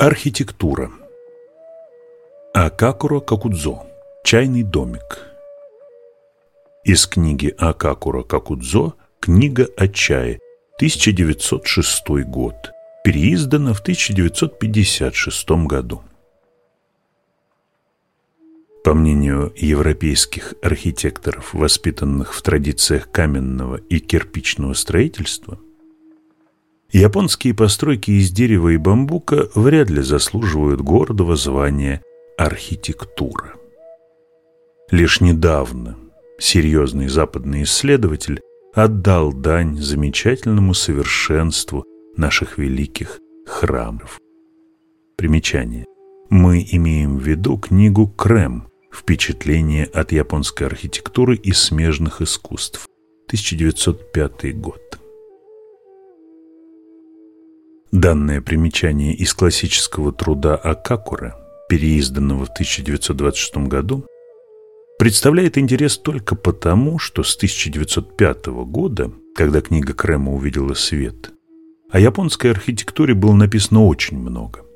Архитектура. Акакуро Какудзо. Чайный домик. Из книги Акакуро Какудзо «Книга о чае», 1906 год. Переиздана в 1956 году. По мнению европейских архитекторов, воспитанных в традициях каменного и кирпичного строительства, японские постройки из дерева и бамбука вряд ли заслуживают гордого звания архитектура. Лишь недавно серьезный западный исследователь отдал дань замечательному совершенству наших великих храмов. Примечание. Мы имеем в виду книгу «Крем. Впечатление от японской архитектуры и смежных искусств». 1905 год. Данное примечание из классического труда Акакура, переизданного в 1926 году, представляет интерес только потому, что с 1905 года, когда книга Крема увидела свет, о японской архитектуре было написано очень много.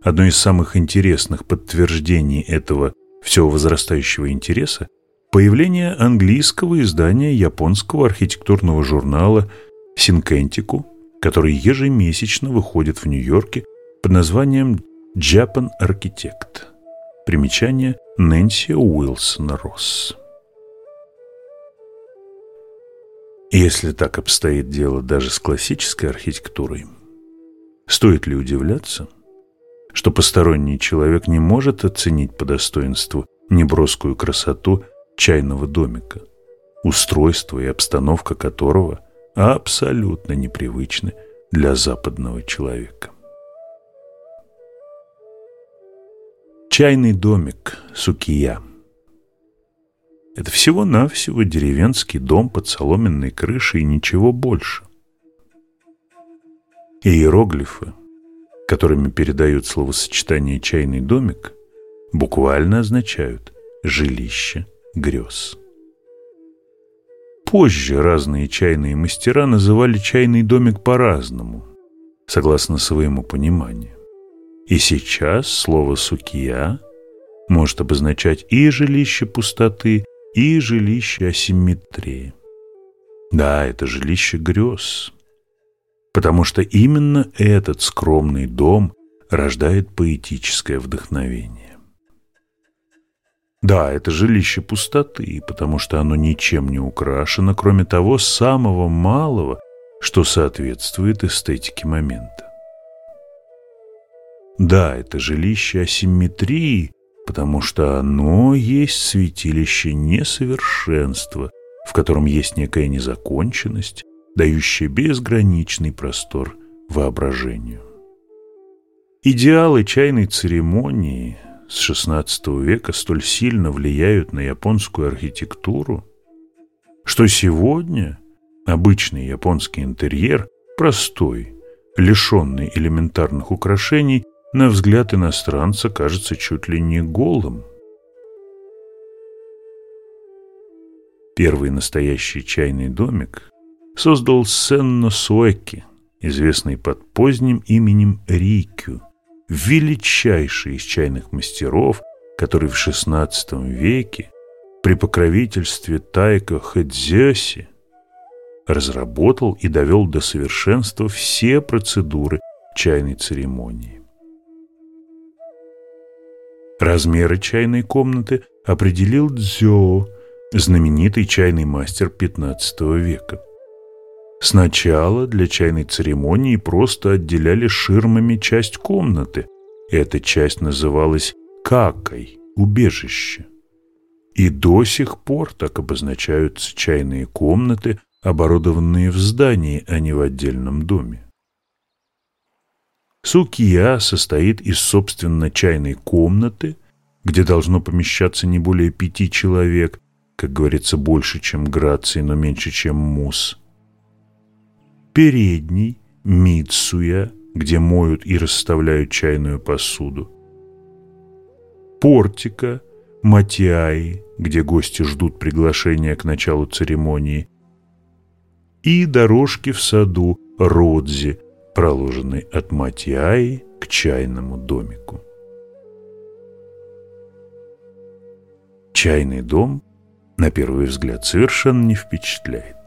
Одно из самых интересных подтверждений этого всего возрастающего интереса – появление английского издания японского архитектурного журнала «Синкентику», который ежемесячно выходит в Нью-Йорке под названием «Japan Architect». Примечание Нэнси Уилсон Росс. Если так обстоит дело даже с классической архитектурой, стоит ли удивляться, что посторонний человек не может оценить по достоинству неброскую красоту чайного домика, устройство и обстановка которого абсолютно непривычны для западного человека. Чайный домик Сукия. Это всего-навсего деревенский дом под соломенной крышей и ничего больше. Иероглифы, которыми передают словосочетание «чайный домик», буквально означают «жилище грез». Позже разные чайные мастера называли чайный домик по-разному, согласно своему пониманию. И сейчас слово «сукия» может обозначать и жилище пустоты, и жилище асимметрии. Да, это жилище грез, потому что именно этот скромный дом рождает поэтическое вдохновение. Да, это жилище пустоты, потому что оно ничем не украшено, кроме того самого малого, что соответствует эстетике момента. Да, это жилище асимметрии, потому что оно есть святилище несовершенства, в котором есть некая незаконченность, дающая безграничный простор воображению. Идеалы чайной церемонии с XVI века столь сильно влияют на японскую архитектуру, что сегодня обычный японский интерьер, простой, лишенный элементарных украшений, на взгляд иностранца кажется чуть ли не голым. Первый настоящий чайный домик создал Сенно Суэки, известный под поздним именем Рикю, величайший из чайных мастеров, который в XVI веке при покровительстве Тайка Хэдзёси разработал и довел до совершенства все процедуры чайной церемонии. Размеры чайной комнаты определил Дзё, знаменитый чайный мастер XV века. Сначала для чайной церемонии просто отделяли ширмами часть комнаты. Эта часть называлась какой, убежище. И до сих пор так обозначаются чайные комнаты, оборудованные в здании, а не в отдельном доме. Сукия состоит из, собственно, чайной комнаты, где должно помещаться не более пяти человек, как говорится, больше, чем грации, но меньше, чем мусс. Передний, мицуя, где моют и расставляют чайную посуду. Портика, матиаи, где гости ждут приглашения к началу церемонии. И дорожки в саду, родзи, проложенной от Матьяи к чайному домику. Чайный дом, на первый взгляд, совершенно не впечатляет.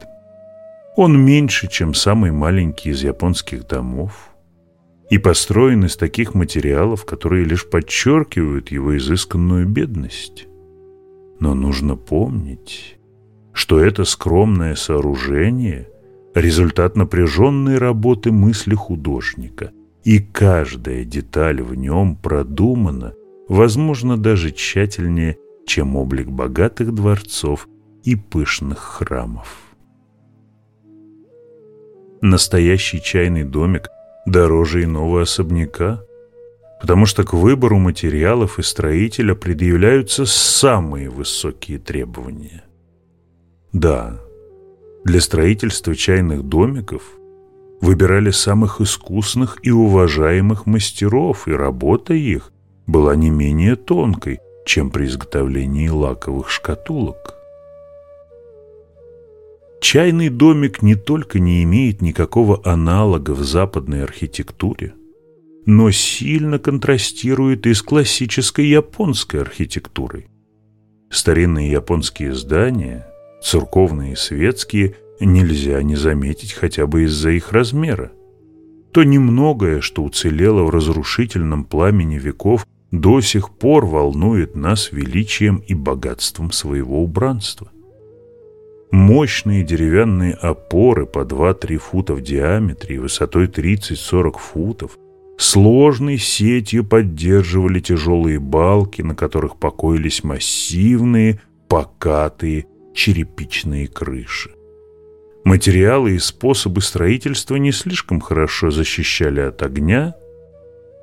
Он меньше, чем самый маленький из японских домов и построен из таких материалов, которые лишь подчеркивают его изысканную бедность. Но нужно помнить, что это скромное сооружение – результат напряженной работы мысли художника, и каждая деталь в нем продумана, возможно, даже тщательнее, чем облик богатых дворцов и пышных храмов. Настоящий чайный домик дороже иного особняка, потому что к выбору материалов и строителя предъявляются самые высокие требования. Да, для строительства чайных домиков выбирали самых искусных и уважаемых мастеров, и работа их была не менее тонкой, чем при изготовлении лаковых шкатулок. Чайный домик не только не имеет никакого аналога в западной архитектуре, но сильно контрастирует и с классической японской архитектурой. Старинные японские здания, церковные и светские, нельзя не заметить хотя бы из-за их размера. То немногое, что уцелело в разрушительном пламени веков, до сих пор волнует нас величием и богатством своего убранства. Мощные деревянные опоры по 2-3 фута в диаметре и высотой 30-40 футов сложной сетью поддерживали тяжелые балки, на которых покоились массивные, покатые черепичные крыши. Материалы и способы строительства не слишком хорошо защищали от огня,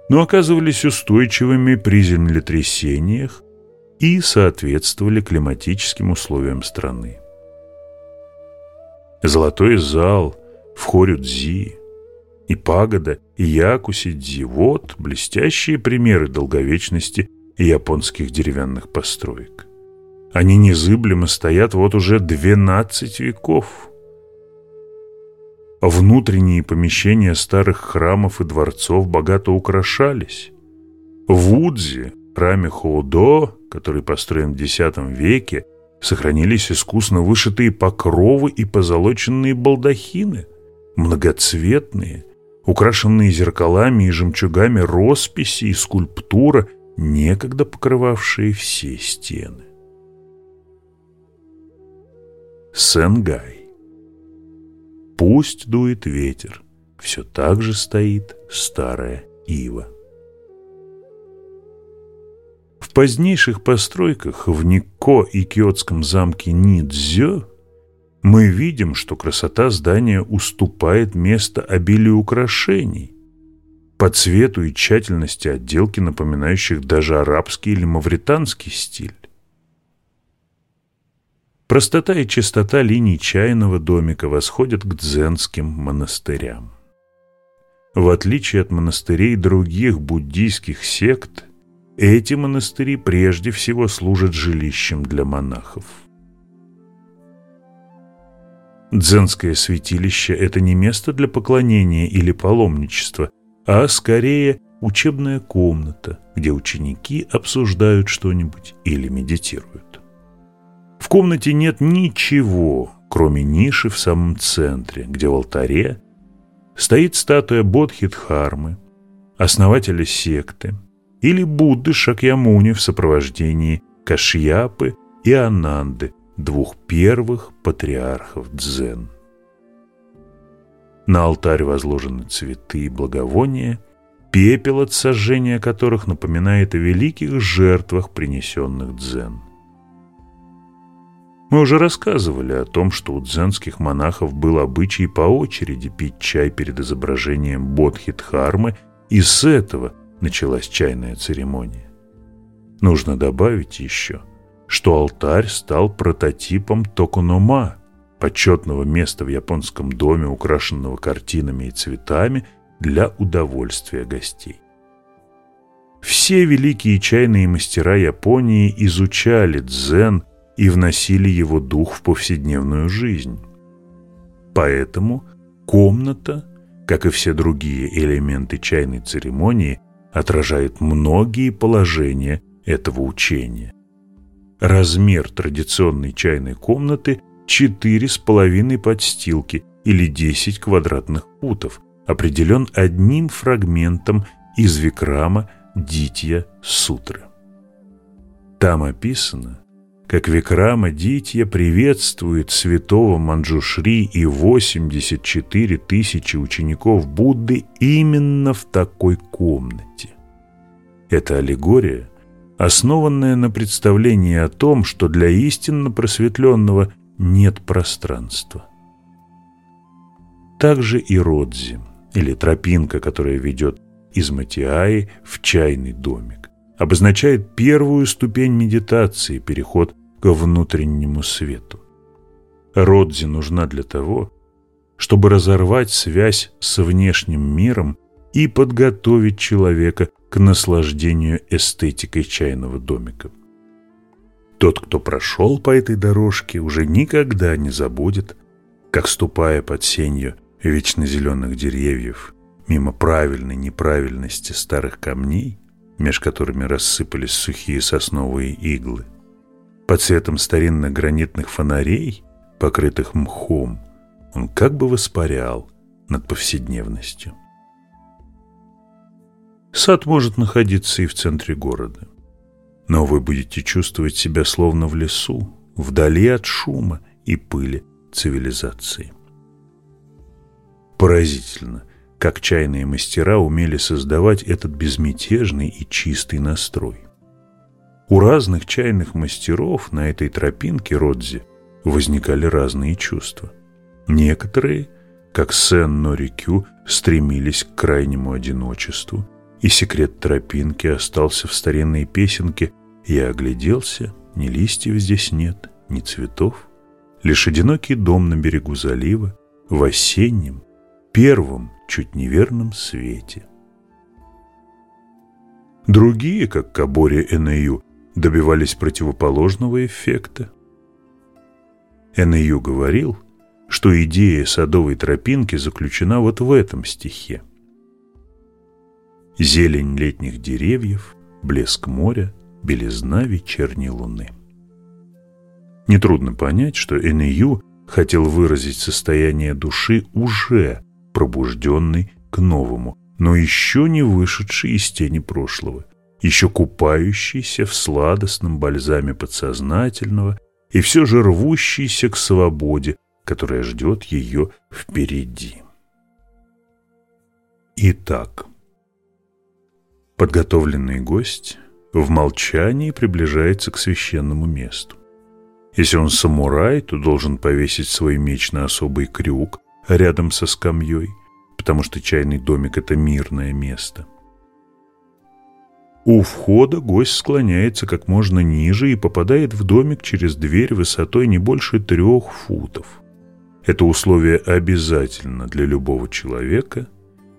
но оказывались устойчивыми при землетрясениях и соответствовали климатическим условиям страны. Золотой зал в Хорюдзи и пагода и Якусидзи – вот блестящие примеры долговечности японских деревянных построек. Они незыблемо стоят вот уже 12 веков. Внутренние помещения старых храмов и дворцов богато украшались. В Удзе, храме Хоудо, который построен в X веке, сохранились искусно вышитые покровы и позолоченные балдахины, многоцветные, украшенные зеркалами и жемчугами росписи и скульптура, некогда покрывавшие все стены. Сенгай. Пусть дует ветер, все так же стоит старая ива. В позднейших постройках в Никко и Киотском замке Нидзё мы видим, что красота здания уступает место обилию украшений, по цвету и тщательности отделки, напоминающих даже арабский или мавританский стиль. Простота и чистота линий чайного домика восходят к дзенским монастырям. В отличие от монастырей других буддийских сект, эти монастыри прежде всего служат жилищем для монахов. Дзенское святилище – это не место для поклонения или паломничества, а скорее учебная комната, где ученики обсуждают что-нибудь или медитируют. В комнате нет ничего, кроме ниши в самом центре, где в алтаре стоит статуя Бодхидхармы, основателя секты, или Будды Шакьямуни в сопровождении Кашьяпы и Ананды, двух первых патриархов дзен. На алтарь возложены цветы и благовония, пепел от сожжения которых напоминает о великих жертвах, принесенных дзен. Мы уже рассказывали о том, что у дзенских монахов был обычай по очереди пить чай перед изображением Бодхидхармы, и с этого – началась чайная церемония. Нужно добавить еще, что алтарь стал прототипом токонома, почетного места в японском доме, украшенного картинами и цветами для удовольствия гостей. Все великие чайные мастера Японии изучали дзен и вносили его дух в повседневную жизнь. Поэтому комната как и все другие элементы чайной церемонии, отражает многие положения этого учения. Размер традиционной чайной комнаты – 4,5 подстилки или 10 квадратных футов, определен одним фрагментом из Викрама Дитья Сутры. Там описано, как Викрама Дитья приветствует святого Манджушри и 84 тысячи учеников Будды именно в такой комнате. Эта аллегория, основанная на представлении о том, что для истинно просветленного нет пространства. Также и Родзи, или тропинка, которая ведет из Матиаи в чайный домик, обозначает первую ступень медитации, переход к внутреннему свету. Родзи нужна для того, чтобы разорвать связь с внешним миром и подготовить человека к наслаждению эстетикой чайного домика. Тот, кто прошел по этой дорожке, уже никогда не забудет, как, ступая под сенью вечно зеленых деревьев, мимо правильной неправильности старых камней, меж которыми рассыпались сухие сосновые иглы, под светом старинных гранитных фонарей, покрытых мхом, он как бы воспарял над повседневностью. Сад может находиться и в центре города, но вы будете чувствовать себя словно в лесу, вдали от шума и пыли цивилизации. Поразительно, как чайные мастера умели создавать этот безмятежный и чистый настрой. У разных чайных мастеров на этой тропинке Родзи возникали разные чувства. Некоторые, как Сен Норикю, стремились к крайнему одиночеству, и секрет тропинки остался в старинной песенке «Я огляделся, ни листьев здесь нет, ни цветов, лишь одинокий дом на берегу залива в осеннем, первом, чуть неверном свете». Другие, как Кабори Энею, добивались противоположного эффекта. Энею говорил, что идея садовой тропинки заключена вот в этом стихе. Зелень летних деревьев, блеск моря, белизна вечерней луны. Нетрудно понять, что Энею хотел выразить состояние души уже пробужденной к новому, но еще не вышедшей из тени прошлого, еще купающийся в сладостном бальзаме подсознательного и все же рвущийся к свободе, которая ждет ее впереди. Итак, подготовленный гость в молчании приближается к священному месту. Если он самурай, то должен повесить свой меч на особый крюк рядом со скамьей, потому что чайный домик – это мирное место. У входа гость склоняется как можно ниже и попадает в домик через дверь высотой не больше трех футов. Это условие обязательно для любого человека,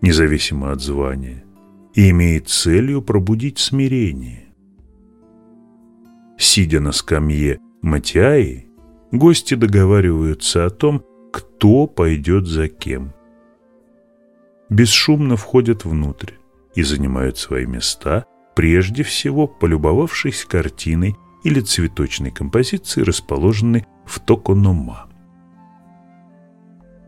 независимо от звания, и имеет целью пробудить смирение. Сидя на скамье Матяи, гости договариваются о том, кто пойдет за кем. Бесшумно входят внутрь и занимают свои места – прежде всего полюбовавшись картиной или цветочной композицией, расположенной в Токонома.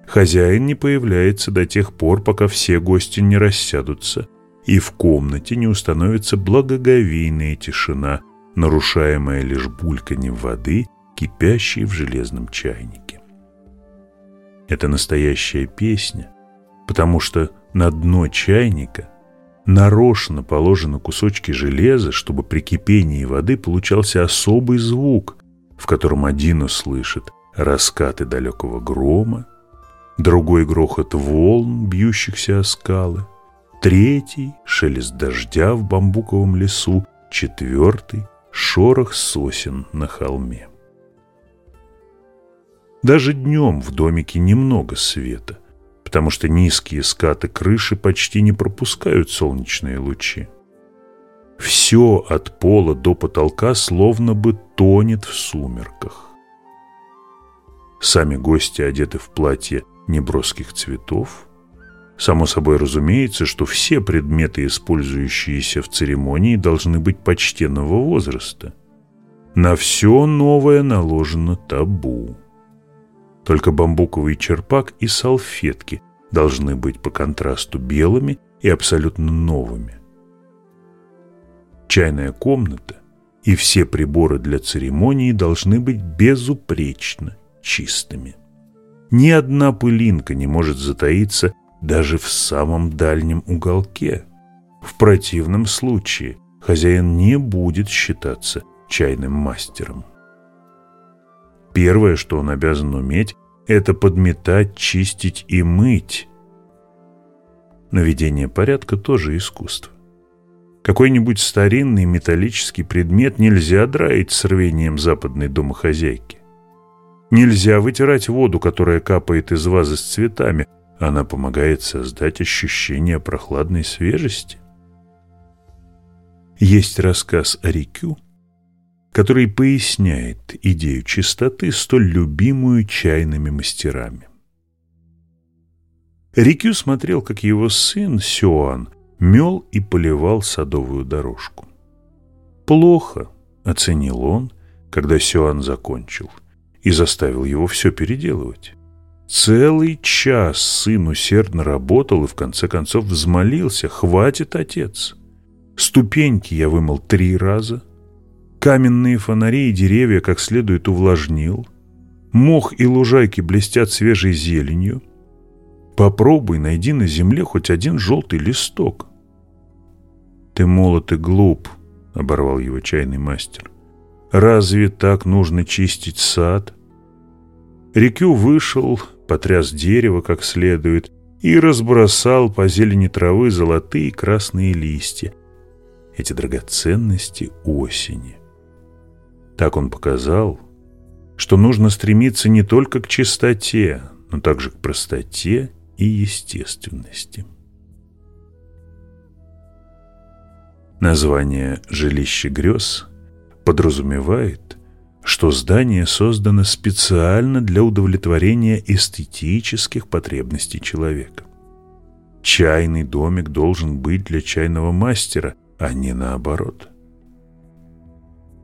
Хозяин не появляется до тех пор, пока все гости не рассядутся, и в комнате не установится благоговейная тишина, нарушаемая лишь бульканьем воды, кипящей в железном чайнике. Это настоящая песня, потому что на дно чайника – нарочно положены кусочки железа, чтобы при кипении воды получался особый звук, в котором один услышит раскаты далекого грома, другой грохот волн, бьющихся о скалы, третий — шелест дождя в бамбуковом лесу, четвертый — шорох сосен на холме. Даже днем в домике немного света, потому что низкие скаты крыши почти не пропускают солнечные лучи. Все от пола до потолка словно бы тонет в сумерках. Сами гости одеты в платье неброских цветов, Само собой разумеется, что все предметы, использующиеся в церемонии, должны быть почтенного возраста. На все новое наложено табу. Только бамбуковый черпак и салфетки должны быть по контрасту белыми и абсолютно новыми. Чайная комната и все приборы для церемонии должны быть безупречно чистыми. Ни одна пылинка не может затаиться даже в самом дальнем уголке. В противном случае хозяин не будет считаться чайным мастером. Первое, что он обязан уметь, это подметать, чистить и мыть. Наведение порядка тоже искусство. Какой-нибудь старинный металлический предмет нельзя драить с рвением западной домохозяйки. Нельзя вытирать воду, которая капает из вазы с цветами. Она помогает создать ощущение прохладной свежести. Есть рассказ о Рикю, который поясняет идею чистоты, столь любимую чайными мастерами. Рикю смотрел, как его сын Сюан мел и поливал садовую дорожку. «Плохо», — оценил он, когда Сюан закончил — и заставил его все переделывать. Целый час сын усердно работал и в конце концов взмолился «Хватит, отец!» Ступеньки я вымыл три раза, каменные фонари и деревья как следует увлажнил, мох и лужайки блестят свежей зеленью. Попробуй найди на земле хоть один желтый листок. «Ты молод и глуп», — оборвал его чайный мастер. «Разве так нужно чистить сад?» Рикю вышел, потряс дерево как следует и разбросал по зелени травы золотые и красные листья. Эти драгоценности осени. Так он показал, что нужно стремиться не только к чистоте, но также к простоте и естественности. Название «Жилище грез» подразумевает, что здание создано специально для удовлетворения эстетических потребностей человека. Чайный домик должен быть для чайного мастера, а не наоборот.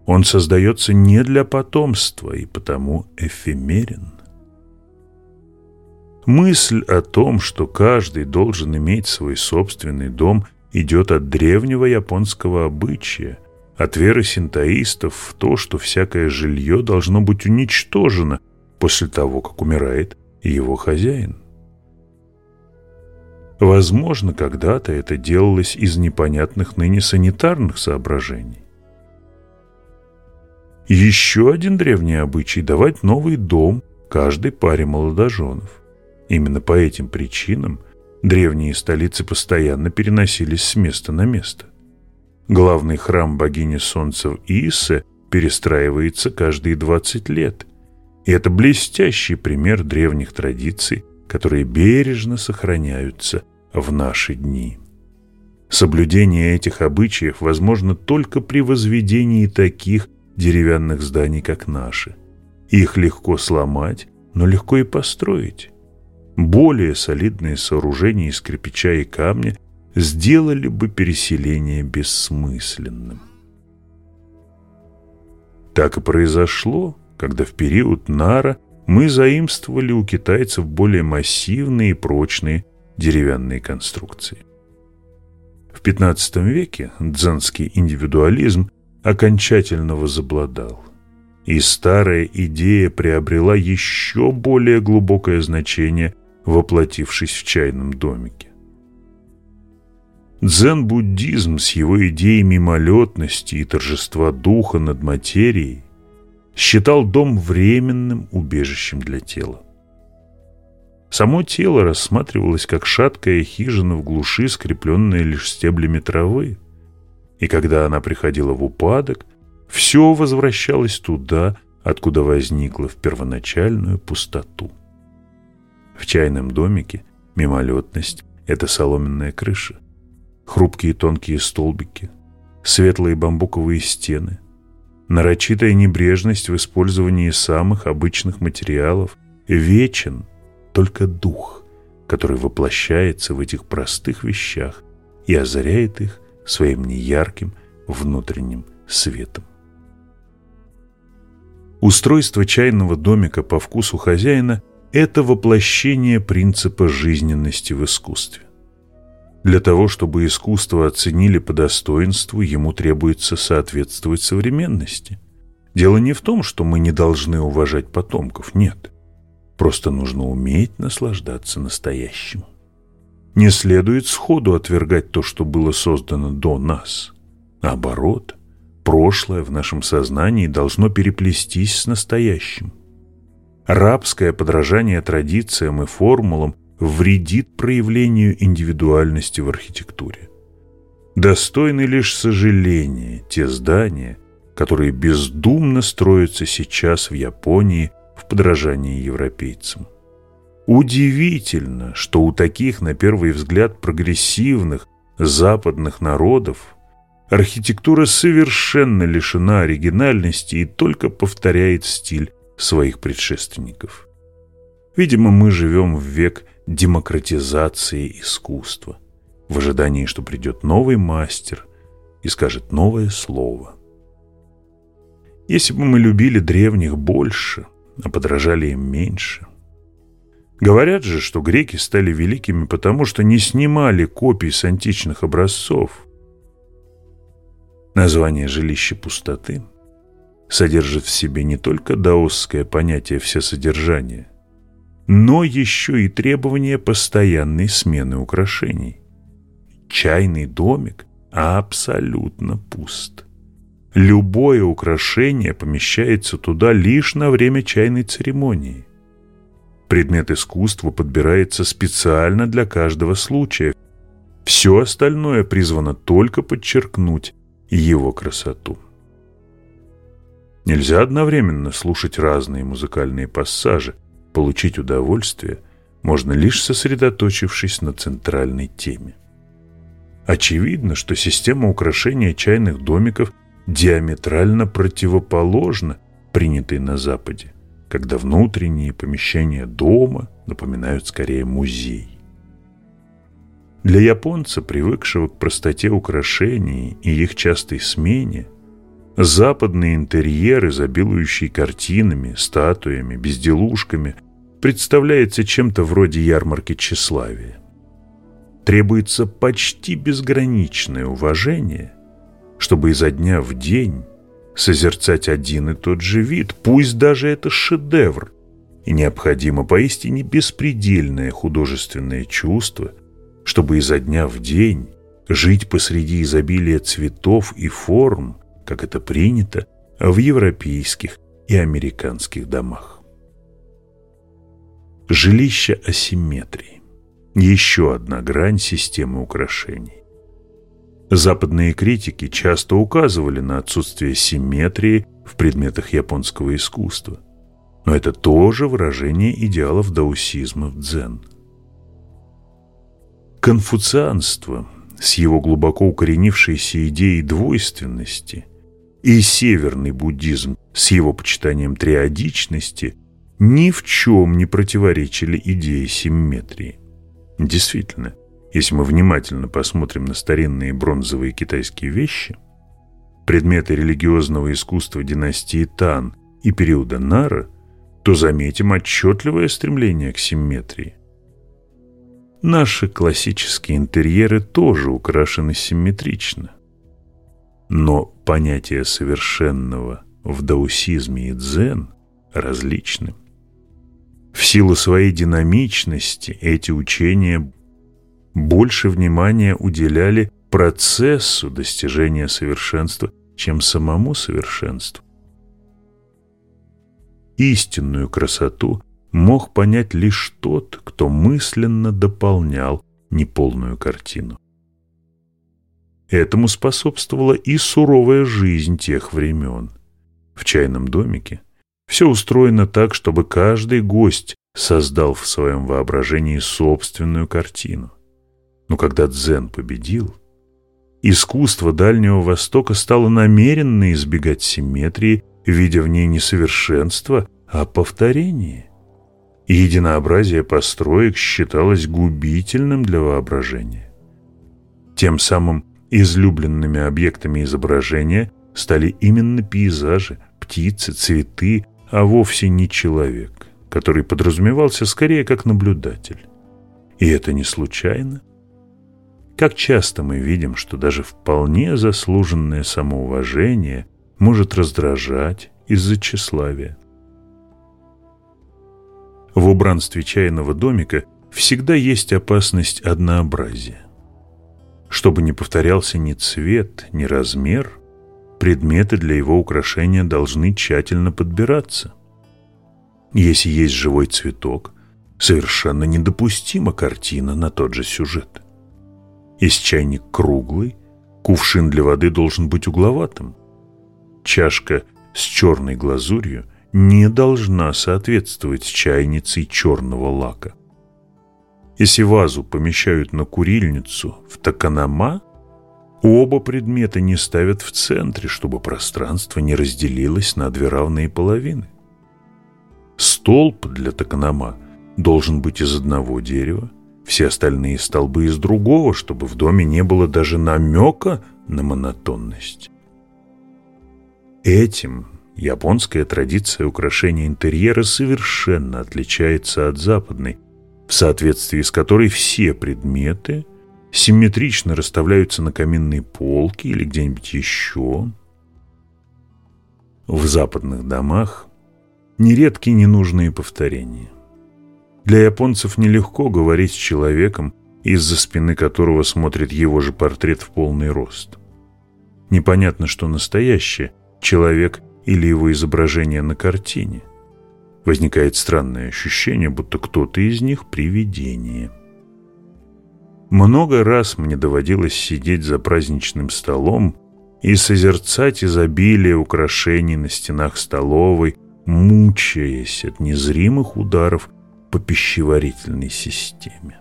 Он создается не для потомства и потому эфемерен. Мысль о том, что каждый должен иметь свой собственный дом, идет от древнего японского обычая – от веры синтоистов в то, что всякое жилье должно быть уничтожено после того, как умирает его хозяин. Возможно, когда-то это делалось из непонятных ныне санитарных соображений. Еще один древний обычай – давать новый дом каждой паре молодоженов. Именно по этим причинам древние столицы постоянно переносились с места на место. Главный храм богини солнца в Ииссе перестраивается каждые 20 лет. И это блестящий пример древних традиций, которые бережно сохраняются в наши дни. Соблюдение этих обычаев возможно только при возведении таких деревянных зданий, как наши. Их легко сломать, но легко и построить. Более солидные сооружения из кирпича и камня сделали бы переселение бессмысленным. Так и произошло, когда в период Нара мы заимствовали у китайцев более массивные и прочные деревянные конструкции. В XV веке дзенский индивидуализм окончательно возобладал, и старая идея приобрела еще более глубокое значение, воплотившись в чайном домике. Дзен-буддизм с его идеей мимолетности и торжества духа над материей считал дом временным убежищем для тела. Само тело рассматривалось как шаткая хижина в глуши, скрепленная лишь стеблями травы. И когда она приходила в упадок, все возвращалось туда, откуда возникло в первоначальную пустоту. В чайном домике мимолетность – это соломенная крыша хрупкие тонкие столбики, светлые бамбуковые стены, нарочитая небрежность в использовании самых обычных материалов, вечен только дух, который воплощается в этих простых вещах и озаряет их своим неярким внутренним светом. Устройство чайного домика по вкусу хозяина – это воплощение принципа жизненности в искусстве. Для того, чтобы искусство оценили по достоинству, ему требуется соответствовать современности. Дело не в том, что мы не должны уважать потомков, нет. Просто нужно уметь наслаждаться настоящим. Не следует сходу отвергать то, что было создано до нас. Наоборот, прошлое в нашем сознании должно переплестись с настоящим. Рабское подражание традициям и формулам вредит проявлению индивидуальности в архитектуре. Достойны лишь сожаления те здания, которые бездумно строятся сейчас в Японии в подражании европейцам. Удивительно, что у таких, на первый взгляд, прогрессивных западных народов архитектура совершенно лишена оригинальности и только повторяет стиль своих предшественников. Видимо, мы живем в век демократизации искусства, в ожидании, что придет новый мастер и скажет новое слово. Если бы мы любили древних больше, а подражали им меньше. Говорят же, что греки стали великими, потому что не снимали копий с античных образцов. Название «жилище пустоты» содержит в себе не только даосское понятие всесодержания, но еще и требование постоянной смены украшений. Чайный домик абсолютно пуст. Любое украшение помещается туда лишь на время чайной церемонии. Предмет искусства подбирается специально для каждого случая. Все остальное призвано только подчеркнуть его красоту. Нельзя одновременно слушать разные музыкальные пассажи, получить удовольствие можно лишь сосредоточившись на центральной теме. Очевидно, что система украшения чайных домиков диаметрально противоположна принятой на Западе, когда внутренние помещения дома напоминают скорее музей. Для японца, привыкшего к простоте украшений и их частой смене, западные интерьеры, забилующие картинами, статуями, безделушками, представляется чем-то вроде ярмарки тщеславия. Требуется почти безграничное уважение – чтобы изо дня в день созерцать один и тот же вид, пусть даже это шедевр, и необходимо поистине беспредельное художественное чувство, чтобы изо дня в день жить посреди изобилия цветов и форм, как это принято в европейских и американских домах. Жилище асимметрии – еще одна грань системы украшений. Западные критики часто указывали на отсутствие симметрии в предметах японского искусства. Но это тоже выражение идеалов даосизма в дзен. Конфуцианство с его глубоко укоренившейся идеей двойственности и северный буддизм с его почитанием триодичности ни в чем не противоречили идее симметрии. Действительно, если мы внимательно посмотрим на старинные бронзовые китайские вещи, предметы религиозного искусства династии Тан и периода Нара, то заметим отчетливое стремление к симметрии. Наши классические интерьеры тоже украшены симметрично. Но понятие совершенного в даосизме и дзен различны. В силу своей динамичности эти учения больше внимания уделяли процессу достижения совершенства, чем самому совершенству. Истинную красоту мог понять лишь тот, кто мысленно дополнял неполную картину. Этому способствовала и суровая жизнь тех времен. В чайном домике все устроено так, чтобы каждый гость создал в своем воображении собственную картину. Но когда дзен победил, искусство Дальнего Востока стало намеренно избегать симметрии, видя в ней не совершенство, а повторение. и единообразие построек считалось губительным для воображения. Тем самым излюбленными объектами изображения стали именно пейзажи, птицы, цветы, а вовсе не человек, который подразумевался скорее как наблюдатель. И это не случайно. Как часто мы видим, что даже вполне заслуженное самоуважение может раздражать из-за тщеславия. В убранстве чайного домика всегда есть опасность однообразия. Чтобы не повторялся ни цвет, ни размер, предметы для его украшения должны тщательно подбираться. Если есть живой цветок, совершенно недопустима картина на тот же сюжет. Если чайник круглый, кувшин для воды должен быть угловатым. Чашка с черной глазурью не должна соответствовать чайнице черного лака. Если вазу помещают на курильницу в токанама, оба предмета не ставят в центре, чтобы пространство не разделилось на две равные половины. Столб для токанама должен быть из одного дерева, все остальные столбы из другого, чтобы в доме не было даже намека на монотонность. Этим японская традиция украшения интерьера совершенно отличается от западной, в соответствии с которой все предметы симметрично расставляются на каминной полке или где-нибудь еще. В западных домах нередки ненужные повторения. Для японцев нелегко говорить с человеком, из-за спины которого смотрит его же портрет в полный рост. Непонятно, что настоящее – человек или его изображение на картине. Возникает странное ощущение, будто кто-то из них – привидение. Много раз мне доводилось сидеть за праздничным столом и созерцать изобилие украшений на стенах столовой, мучаясь от незримых ударов по пищеварительной системе.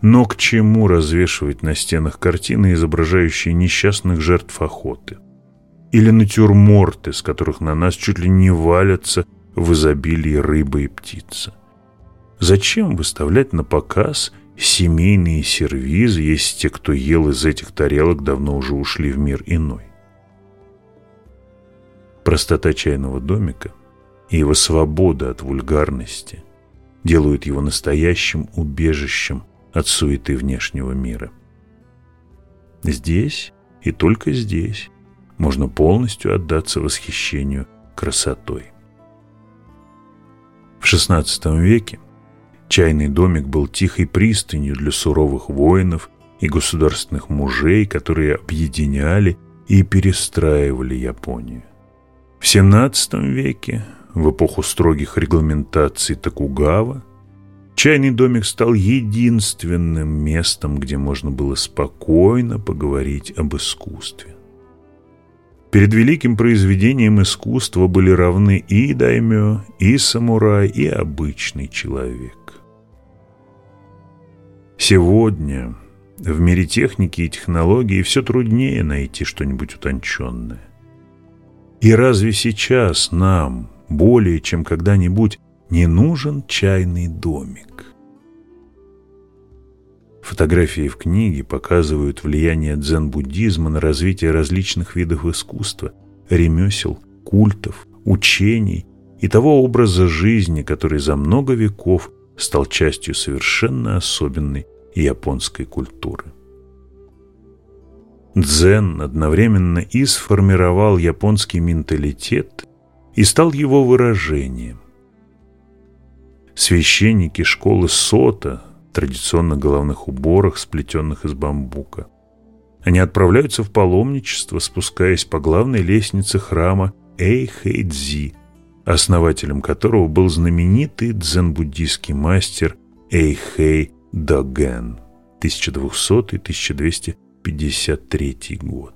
Но к чему развешивать на стенах картины, изображающие несчастных жертв охоты? или натюрморты, с которых на нас чуть ли не валятся в изобилии рыба и птица. Зачем выставлять на показ семейные сервизы, если те, кто ел из этих тарелок, давно уже ушли в мир иной? Простота чайного домика и его свобода от вульгарности делают его настоящим убежищем от суеты внешнего мира. Здесь и только здесь можно полностью отдаться восхищению красотой. В XVI веке чайный домик был тихой пристанью для суровых воинов и государственных мужей, которые объединяли и перестраивали Японию. В XVII веке, в эпоху строгих регламентаций Токугава, чайный домик стал единственным местом, где можно было спокойно поговорить об искусстве. Перед великим произведением искусства были равны и даймё, и самурай, и обычный человек. Сегодня в мире техники и технологий все труднее найти что-нибудь утонченное. И разве сейчас нам более чем когда-нибудь не нужен чайный домик? Фотографии в книге показывают влияние дзен-буддизма на развитие различных видов искусства, ремесел, культов, учений и того образа жизни, который за много веков стал частью совершенно особенной японской культуры. Дзен одновременно и сформировал японский менталитет и стал его выражением. Священники школы Сота традиционных головных уборах, сплетенных из бамбука. Они отправляются в паломничество, спускаясь по главной лестнице храма Эйхэйдзи, основателем которого был знаменитый дзен-буддийский мастер Эйхэй Доген 1200-1253 год.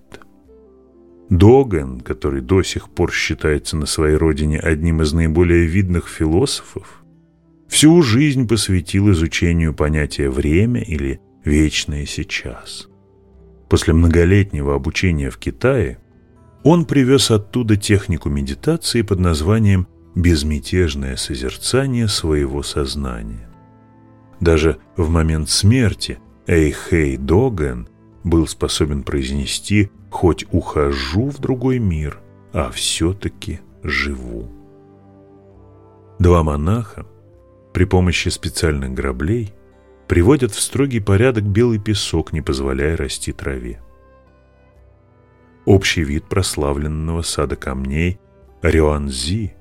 Доген, который до сих пор считается на своей родине одним из наиболее видных философов, всю жизнь посвятил изучению понятия «время» или «вечное сейчас». После многолетнего обучения в Китае он привез оттуда технику медитации под названием безмятежное созерцание своего сознания. Даже в момент смерти Эйхей Доген был способен произнести «хоть ухожу в другой мир, а все-таки живу». Два монаха при помощи специальных граблей приводят в строгий порядок белый песок, не позволяя расти траве. Общий вид прославленного сада камней Рюанзи,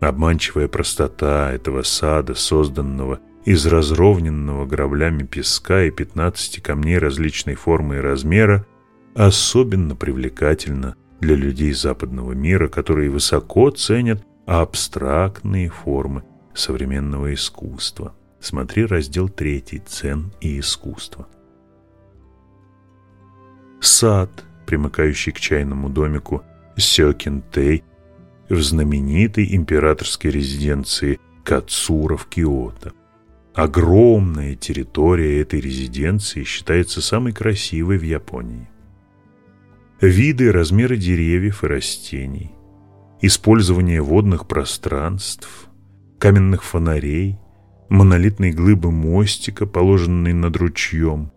обманчивая простота этого сада, созданного из разровненного граблями песка и 15 камней различной формы и размера, особенно привлекательно для людей западного мира, которые высоко ценят абстрактные формы современного искусства. Смотри раздел 3 «Цен и искусство». Сад, примыкающий к чайному домику Сёкинтей в знаменитой императорской резиденции Кацура в Киото. Огромная территория этой резиденции считается самой красивой в Японии. Виды размеры деревьев и растений, использование водных пространств, каменных фонарей, монолитной глыбы мостика, положенной над ручьем,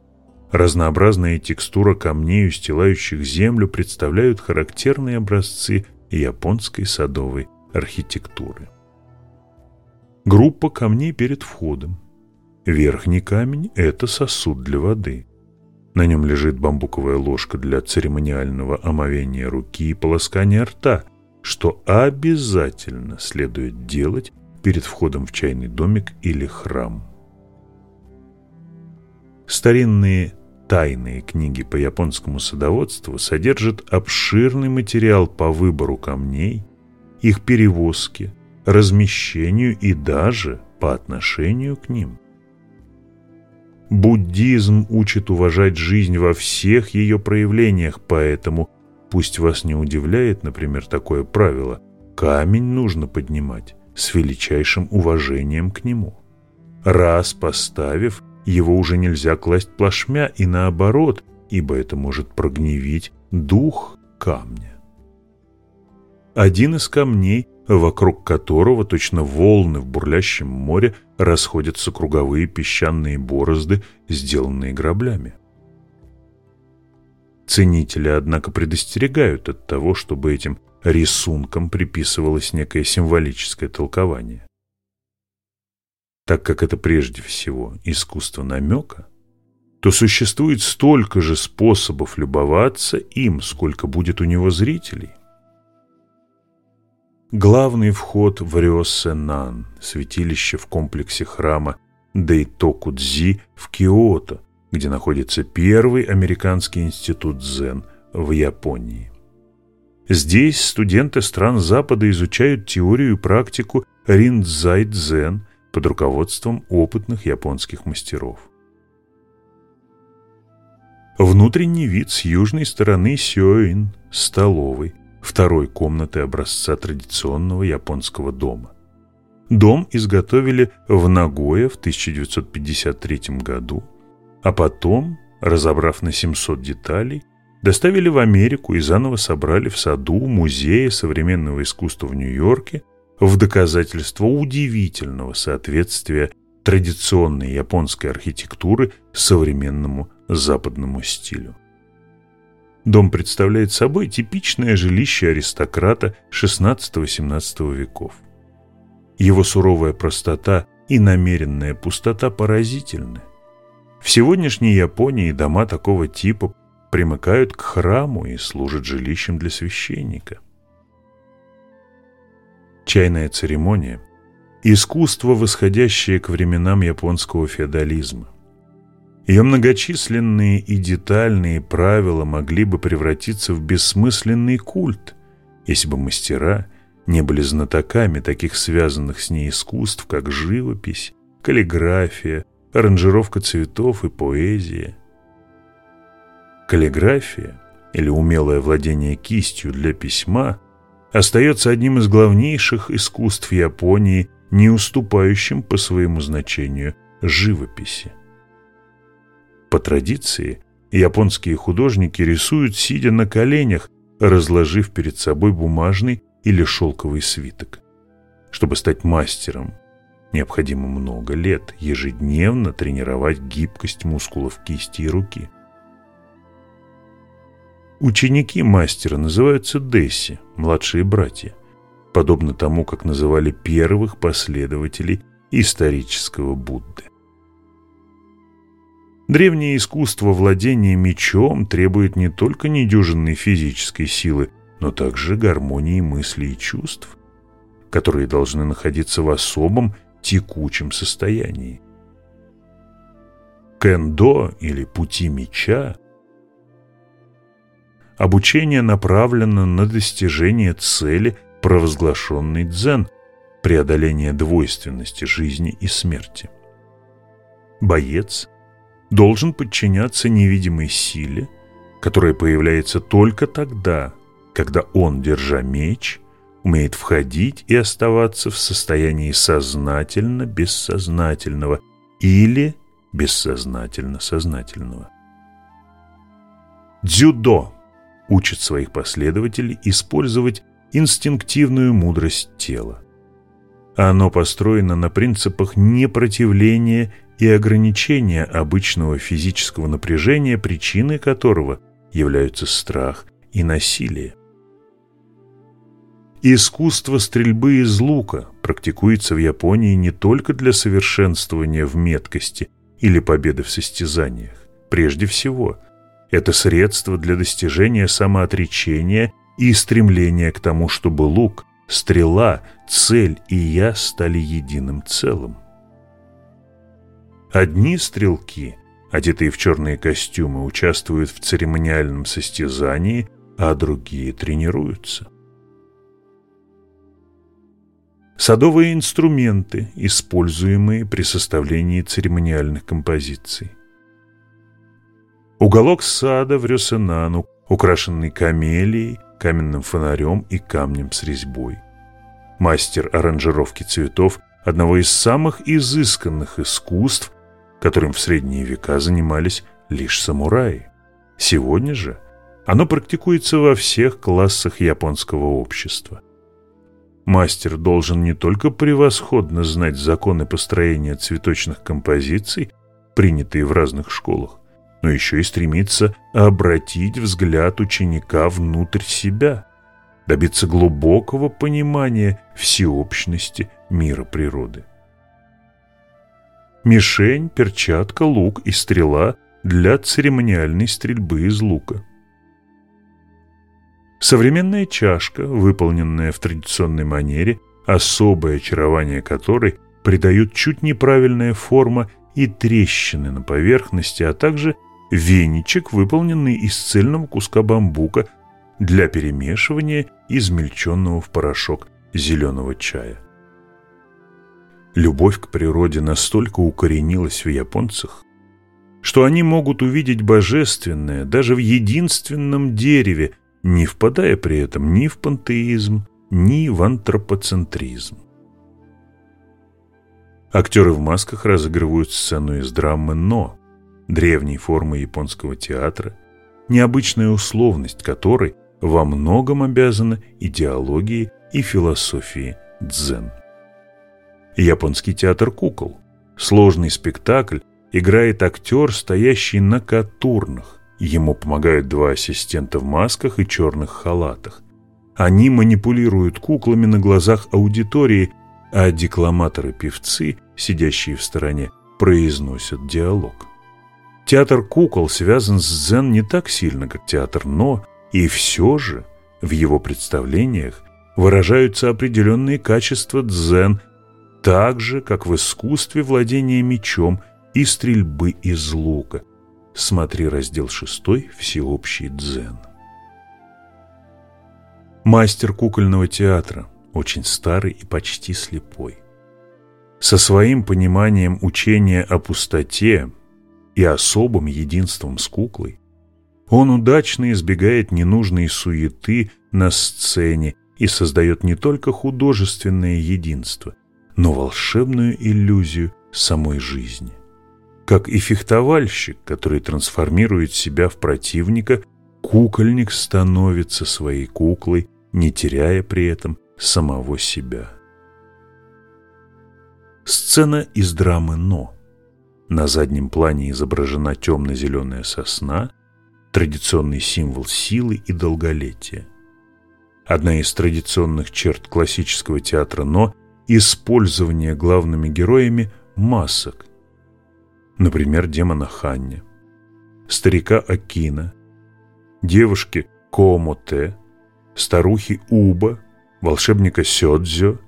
разнообразная текстура камней, устилающих землю, представляют характерные образцы японской садовой архитектуры. Группа камней перед входом. Верхний камень – это сосуд для воды. На нем лежит бамбуковая ложка для церемониального омовения руки и полоскания рта, что обязательно следует делать перед входом в чайный домик или храм. Старинные тайные книги по японскому садоводству содержат обширный материал по выбору камней, их перевозке, размещению и даже по отношению к ним. Буддизм учит уважать жизнь во всех ее проявлениях, поэтому пусть вас не удивляет, например, такое правило – камень нужно поднимать с величайшим уважением к нему. Раз поставив, его уже нельзя класть плашмя и наоборот, ибо это может прогневить дух камня. Один из камней, вокруг которого точно волны в бурлящем море расходятся круговые песчаные борозды, сделанные граблями. Ценители, однако, предостерегают от того, чтобы этим рисункам приписывалось некое символическое толкование. Так как это прежде всего искусство намека, то существует столько же способов любоваться им, сколько будет у него зрителей. Главный вход в Рёсенан, святилище в комплексе храма Дейтокудзи в Киото, где находится первый американский институт дзен в Японии. Здесь студенты стран Запада изучают теорию и практику риндзай-дзен под руководством опытных японских мастеров. Внутренний вид с южной стороны Сёин, столовой, второй комнаты образца традиционного японского дома. Дом изготовили в Нагое в 1953 году, а потом, разобрав на 700 деталей, доставили в Америку и заново собрали в саду Музея современного искусства в Нью-Йорке в доказательство удивительного соответствия традиционной японской архитектуры современному западному стилю. Дом представляет собой типичное жилище аристократа XVI-XVII веков. Его суровая простота и намеренная пустота поразительны. В сегодняшней Японии дома такого типа примыкают к храму и служат жилищем для священника. Чайная церемония – искусство, восходящее к временам японского феодализма. Ее многочисленные и детальные правила могли бы превратиться в бессмысленный культ, если бы мастера не были знатоками таких связанных с ней искусств, как живопись, каллиграфия, аранжировка цветов и поэзия. Каллиграфия или умелое владение кистью для письма остается одним из главнейших искусств Японии, не уступающим по своему значению живописи. По традиции, японские художники рисуют, сидя на коленях, разложив перед собой бумажный или шелковый свиток. Чтобы стать мастером, необходимо много лет ежедневно тренировать гибкость мускулов кисти и руки. Ученики мастера называются Десси, младшие братья, подобно тому, как называли первых последователей исторического Будды. Древнее искусство владения мечом требует не только недюжинной физической силы, но также гармонии мыслей и чувств, которые должны находиться в особом текучем состоянии. Кендо или пути меча Обучение направлено на достижение цели, провозглашенной дзен, преодоление двойственности жизни и смерти. Боец должен подчиняться невидимой силе, которая появляется только тогда, когда он, держа меч, умеет входить и оставаться в состоянии сознательно-бессознательного или бессознательно-сознательного. Дзюдо учит своих последователей использовать инстинктивную мудрость тела. Оно построено на принципах непротивления и ограничения обычного физического напряжения, причиной которого являются страх и насилие. Искусство стрельбы из лука практикуется в Японии не только для совершенствования в меткости или победы в состязаниях. Прежде всего, это средство для достижения самоотречения и стремления к тому, чтобы лук, стрела, цель и я стали единым целым. Одни стрелки, одетые в черные костюмы, участвуют в церемониальном состязании, а другие тренируются. Садовые инструменты, используемые при составлении церемониальных композиций. Уголок сада в Рюсенану, украшенный камелией, каменным фонарем и камнем с резьбой. Мастер аранжировки цветов – одного из самых изысканных искусств, которым в средние века занимались лишь самураи. Сегодня же оно практикуется во всех классах японского общества. Мастер должен не только превосходно знать законы построения цветочных композиций, принятые в разных школах, но еще и стремиться обратить взгляд ученика внутрь себя, добиться глубокого понимания всеобщности мира природы. Мишень, перчатка, лук и стрела для церемониальной стрельбы из лука. Современная чашка, выполненная в традиционной манере, особое очарование которой придают чуть неправильная форма и трещины на поверхности, а также веничек, выполненный из цельного куска бамбука для перемешивания измельченного в порошок зеленого чая. Любовь к природе настолько укоренилась в японцах, что они могут увидеть божественное даже в единственном дереве, не впадая при этом ни в пантеизм, ни в антропоцентризм. Актеры в масках разыгрывают сцену из драмы «Но», древней формы японского театра, необычная условность которой во многом обязана идеологии и философии дзен. Японский театр кукол. Сложный спектакль играет актер, стоящий на катурнах. Ему помогают два ассистента в масках и черных халатах. Они манипулируют куклами на глазах аудитории, а декламаторы-певцы, сидящие в стороне, произносят диалог. Театр кукол связан с дзен не так сильно, как театр «но», и все же в его представлениях выражаются определенные качества дзен, так же, как в искусстве владения мечом и стрельбы из лука. Смотри раздел 6 «Всеобщий дзен». Мастер кукольного театра, очень старый и почти слепой. Со своим пониманием учения о пустоте и особым единством с куклой, он удачно избегает ненужной суеты на сцене и создает не только художественное единство, но волшебную иллюзию самой жизни. Как и фехтовальщик, который трансформирует себя в противника, кукольник становится своей куклой, не теряя при этом самого себя. Сцена из драмы «Но». На заднем плане изображена темно-зеленая сосна, традиционный символ силы и долголетия. Одна из традиционных черт классического театра «Но» – использование главными героями масок. Например, демона Ханни, старика Акина, девушки Комоте, старухи Уба, волшебника Сёдзё,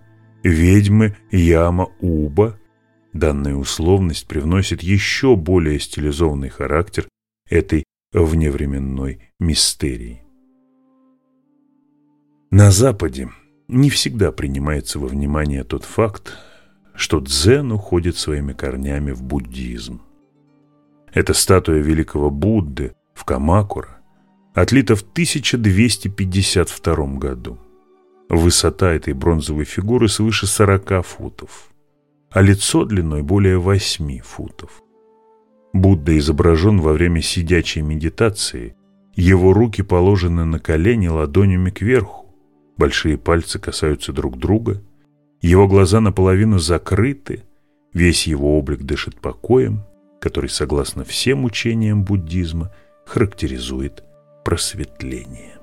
ведьмы Яма-Уба. Данная условность привносит еще более стилизованный характер этой вневременной мистерии. На Западе не всегда принимается во внимание тот факт, что дзен уходит своими корнями в буддизм. Эта статуя великого Будды в Камакура отлита в 1252 году. Высота этой бронзовой фигуры свыше 40 футов, а лицо длиной более 8 футов. Будда изображен во время сидячей медитации, его руки положены на колени ладонями кверху, большие пальцы касаются друг друга, его глаза наполовину закрыты, весь его облик дышит покоем, который, согласно всем учениям буддизма, характеризует просветление.